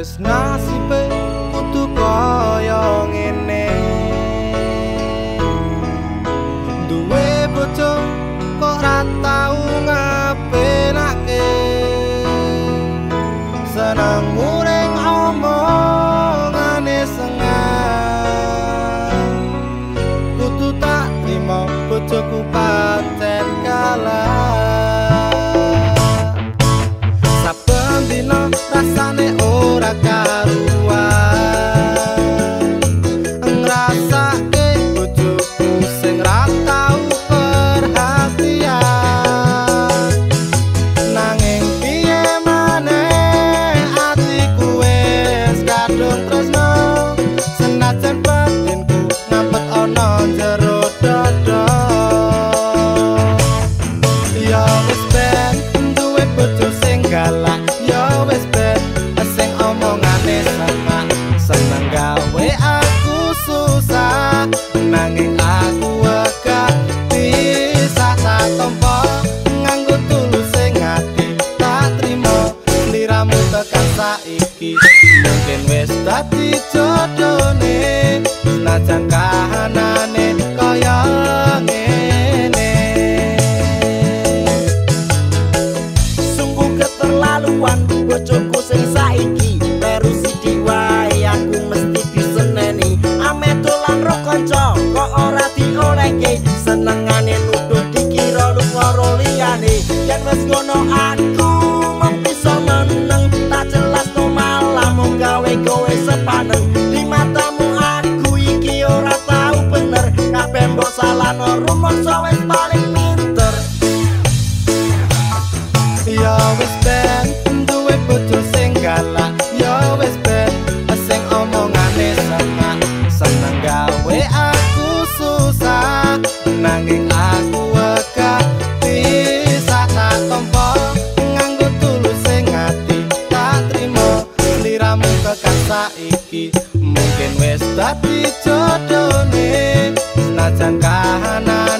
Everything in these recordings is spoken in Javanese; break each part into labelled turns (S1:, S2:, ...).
S1: wis nasibe kudu kaya ngene. Duwe bojo kok ra tau ngapenake seneng muring omongane sengang kudu tak trimo bojoku pancen kalah tompo nganggo tulus sing ati tak trimo. Liramu tekan saiki mungkin wis dadi jodone senajan kahanane kaya ngene.
S2: Sungguh keterlaluan
S1: Ya wis ben duwe bojo sing galak. Ya wis ben sing omongane sama seneng gawe aku susah nanging aku bisa tak tompo nganggo tulus sing ati tak trimo liramu tekan saiki. Mungkin wis dadi jodone senajan kahanane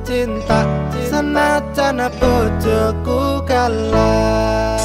S1: cinta senajan bojoku kalah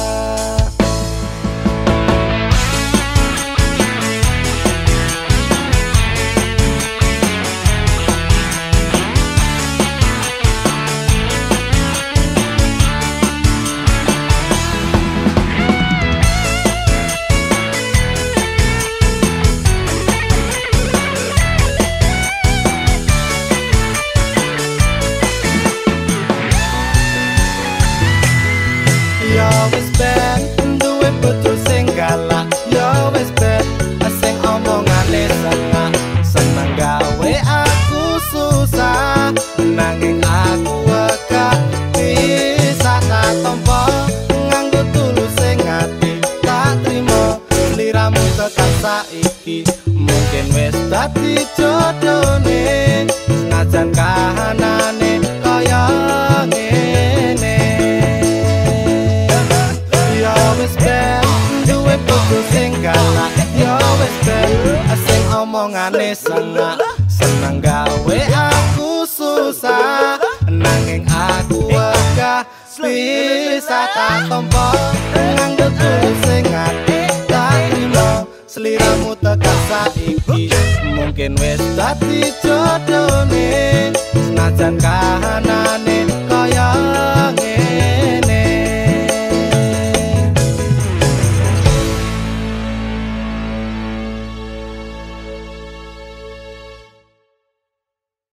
S1: dadi jodone senajan kahanane kaya ngene. Ya wis ben duwe bojo sing galak. Ya wis ben sing omongane sengak seneng gawe aku susah nanging aku wegah bisa tak tompo saiki. Mungkin wis dadi jodone senajan kahanane